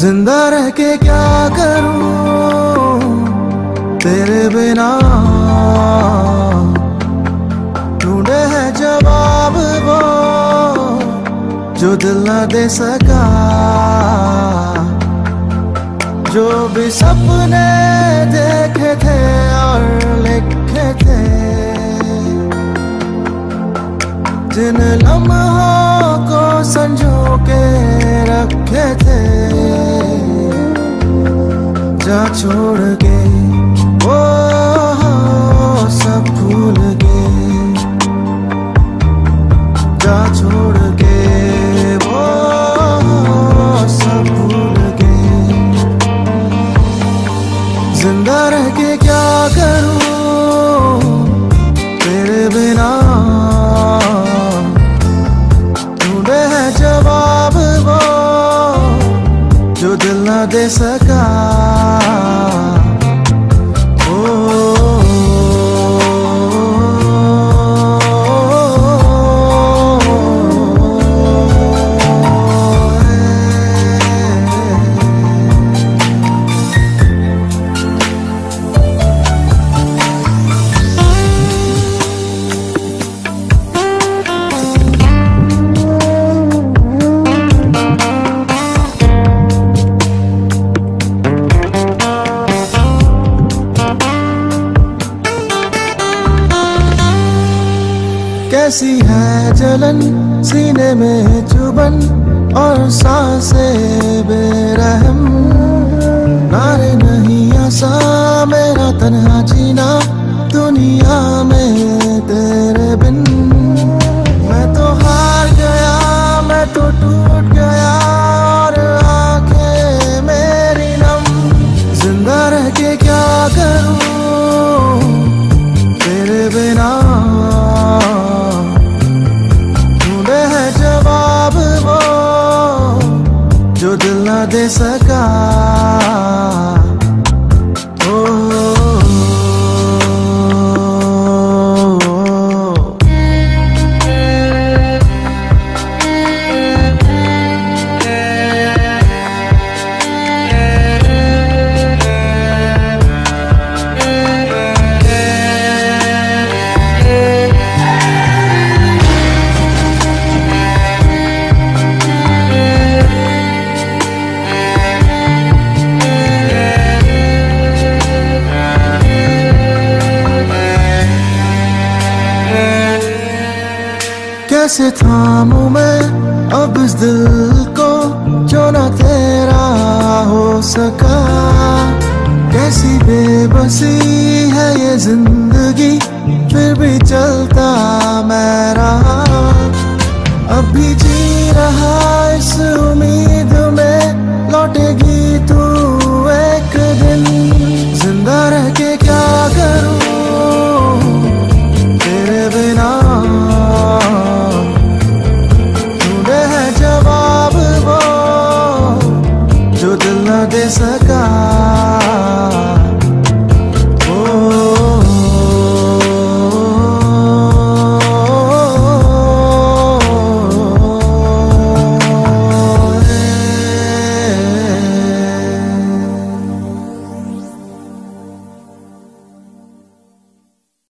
ज़िंदा रह के क्या करूँ? तेरे बिना ढूंढे है जवाब वो, जो दिल ना दे सका। जो भी सपने देखे थे और लिखे थे, जिन लम्हा छोड़ के वो सब भूल गए जा छोड़ के वो सब भूल गए ज़िंदा रह के क्या करूँ? तेरे बिना जवाब वो, जो दिल न दे सका। कैसी है जलन, सीने में चुबन और सांसे बेरहम। नारे नहीं, आसा मेरा तन्हा जीना। दिल कैसे थामू मैं, अब इस दिल को जो ना तेरा हो सका। कैसी बेबसी है ये ज़िंदगी, फिर भी चलता मैं रहा। अब भी जी रहा इस उम्मीद as a